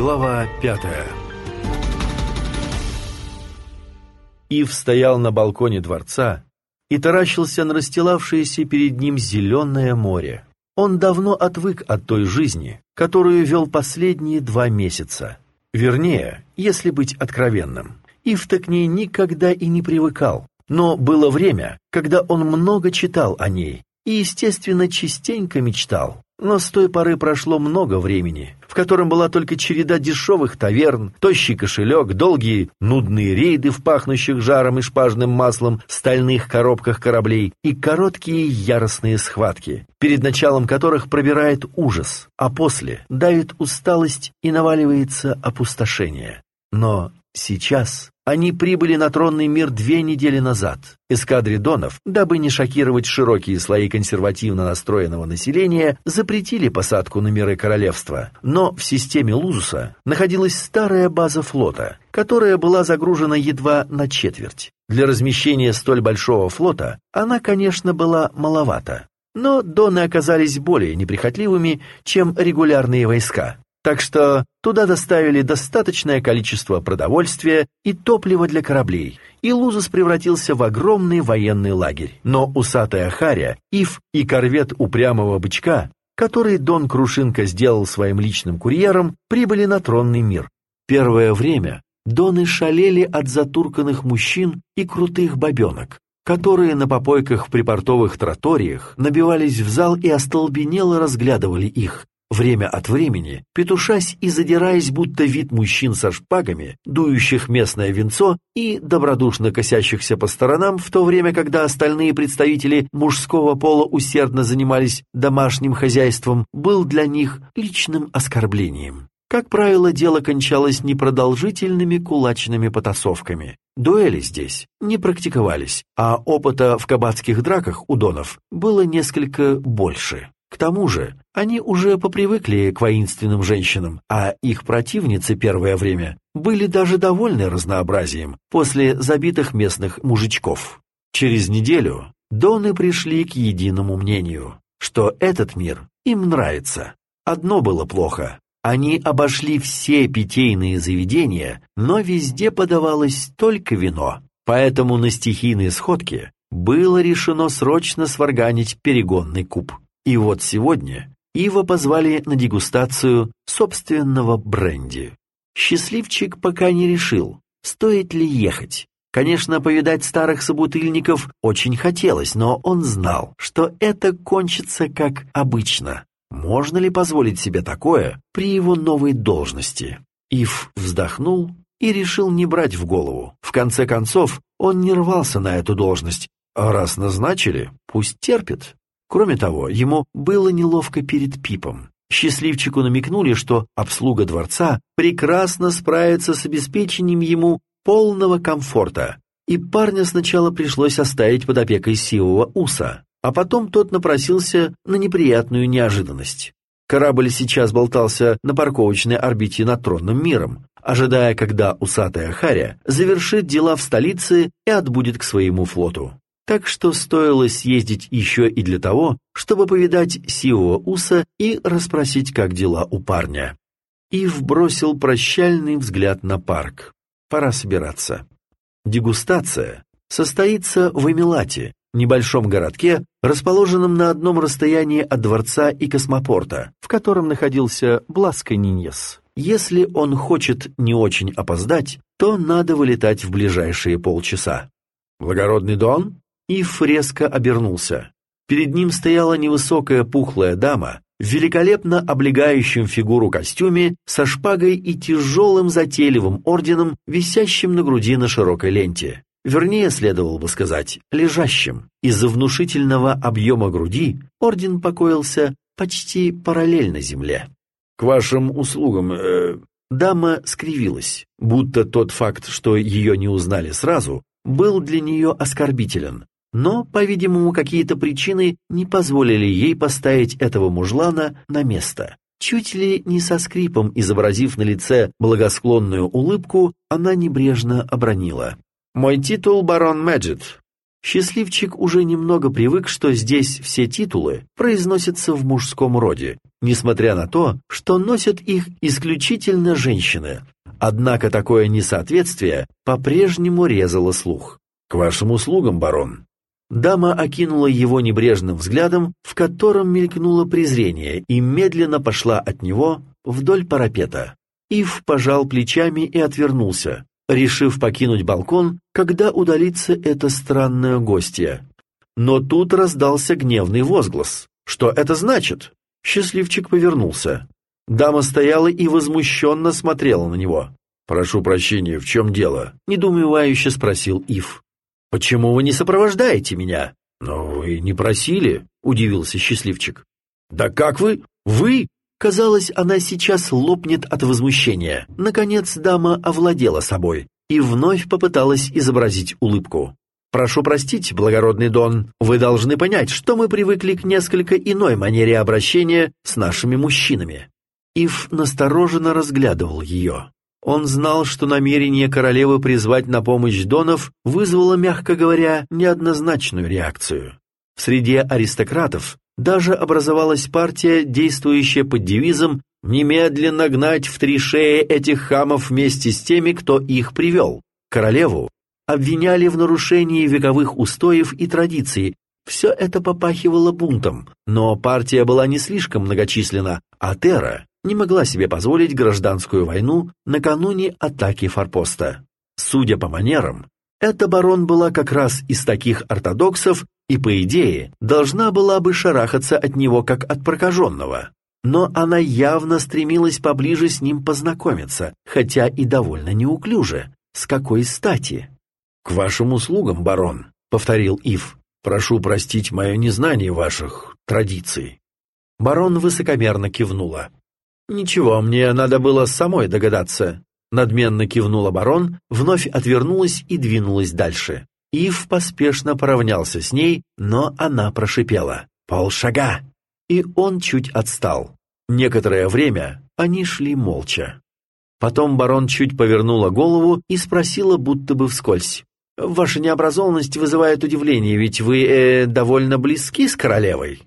Глава пятая Ив стоял на балконе дворца и таращился на расстилавшееся перед ним зеленое море. Он давно отвык от той жизни, которую вел последние два месяца. Вернее, если быть откровенным, Ив-то к ней никогда и не привыкал. Но было время, когда он много читал о ней и, естественно, частенько мечтал. Но с той поры прошло много времени, в котором была только череда дешевых таверн, тощий кошелек, долгие нудные рейды в пахнущих жаром и шпажным маслом стальных коробках кораблей и короткие яростные схватки, перед началом которых пробирает ужас, а после давит усталость и наваливается опустошение. Но сейчас они прибыли на тронный мир две недели назад. Эскадре Донов, дабы не шокировать широкие слои консервативно настроенного населения, запретили посадку на миры королевства. Но в системе Лузуса находилась старая база флота, которая была загружена едва на четверть. Для размещения столь большого флота она, конечно, была маловата. Но Доны оказались более неприхотливыми, чем регулярные войска. Так что туда доставили достаточное количество продовольствия и топлива для кораблей, и Лузус превратился в огромный военный лагерь. Но усатая Харя, Ив и корвет упрямого бычка, который Дон Крушинка сделал своим личным курьером, прибыли на тронный мир. Первое время Доны шалели от затурканных мужчин и крутых бабенок, которые на попойках в припортовых троториях набивались в зал и остолбенело разглядывали их, время от времени, петушась и задираясь, будто вид мужчин со шпагами, дующих местное венцо и добродушно косящихся по сторонам, в то время, когда остальные представители мужского пола усердно занимались домашним хозяйством, был для них личным оскорблением. Как правило, дело кончалось непродолжительными кулачными потасовками. Дуэли здесь не практиковались, а опыта в кабацких драках у донов было несколько больше. К тому же, они уже попривыкли к воинственным женщинам, а их противницы первое время были даже довольны разнообразием после забитых местных мужичков. Через неделю Доны пришли к единому мнению, что этот мир им нравится. Одно было плохо. Они обошли все питейные заведения, но везде подавалось только вино. Поэтому на стихийной сходке было решено срочно сварганить перегонный куб. И вот сегодня Ива позвали на дегустацию собственного бренди. Счастливчик пока не решил, стоит ли ехать. Конечно, повидать старых собутыльников очень хотелось, но он знал, что это кончится как обычно. Можно ли позволить себе такое при его новой должности? Ив вздохнул и решил не брать в голову. В конце концов, он не рвался на эту должность. А раз назначили, пусть терпит. Кроме того, ему было неловко перед Пипом. Счастливчику намекнули, что обслуга дворца прекрасно справится с обеспечением ему полного комфорта, и парня сначала пришлось оставить под опекой сивого уса, а потом тот напросился на неприятную неожиданность. Корабль сейчас болтался на парковочной орбите над тронным миром, ожидая, когда усатая Харя завершит дела в столице и отбудет к своему флоту так что стоило съездить еще и для того, чтобы повидать Сиова Уса и расспросить, как дела у парня. Ив бросил прощальный взгляд на парк. Пора собираться. Дегустация состоится в Эмилате, небольшом городке, расположенном на одном расстоянии от дворца и космопорта, в котором находился Бласко Ниньес. Если он хочет не очень опоздать, то надо вылетать в ближайшие полчаса. «Благородный Дон?» Ив резко обернулся. Перед ним стояла невысокая пухлая дама в великолепно облегающем фигуру костюме со шпагой и тяжелым затейливым орденом, висящим на груди на широкой ленте. Вернее, следовало бы сказать, лежащим. Из-за внушительного объема груди орден покоился почти параллельно земле. «К вашим услугам...» э... Дама скривилась, будто тот факт, что ее не узнали сразу, был для нее оскорбителен. Но, по-видимому, какие-то причины не позволили ей поставить этого мужлана на место. Чуть ли не со скрипом изобразив на лице благосклонную улыбку, она небрежно обронила. «Мой титул барон Мэджит». Счастливчик уже немного привык, что здесь все титулы произносятся в мужском роде, несмотря на то, что носят их исключительно женщины. Однако такое несоответствие по-прежнему резало слух. «К вашим услугам, барон». Дама окинула его небрежным взглядом, в котором мелькнуло презрение, и медленно пошла от него вдоль парапета. Ив пожал плечами и отвернулся, решив покинуть балкон, когда удалится эта странная гостья. Но тут раздался гневный возглас. «Что это значит?» Счастливчик повернулся. Дама стояла и возмущенно смотрела на него. «Прошу прощения, в чем дело?» — недоумевающе спросил Ив. «Почему вы не сопровождаете меня?» «Но вы не просили», — удивился счастливчик. «Да как вы? Вы?» Казалось, она сейчас лопнет от возмущения. Наконец дама овладела собой и вновь попыталась изобразить улыбку. «Прошу простить, благородный Дон, вы должны понять, что мы привыкли к несколько иной манере обращения с нашими мужчинами». Ив настороженно разглядывал ее. Он знал, что намерение королевы призвать на помощь Донов вызвало, мягко говоря, неоднозначную реакцию. Среди аристократов даже образовалась партия, действующая под девизом «немедленно гнать в три шеи этих хамов вместе с теми, кто их привел». Королеву обвиняли в нарушении вековых устоев и традиций. Все это попахивало бунтом, но партия была не слишком многочисленна, а Тера не могла себе позволить гражданскую войну накануне атаки форпоста. Судя по манерам, эта барон была как раз из таких ортодоксов и, по идее, должна была бы шарахаться от него как от прокаженного. Но она явно стремилась поближе с ним познакомиться, хотя и довольно неуклюже. С какой стати? «К вашим услугам, барон», — повторил Ив. «Прошу простить мое незнание ваших традиций». Барон высокомерно кивнула. «Ничего, мне надо было самой догадаться». Надменно кивнула барон, вновь отвернулась и двинулась дальше. Ив поспешно поравнялся с ней, но она прошипела. «Полшага!» И он чуть отстал. Некоторое время они шли молча. Потом барон чуть повернула голову и спросила, будто бы вскользь. Ваша необразованность вызывает удивление, ведь вы э, довольно близки с королевой.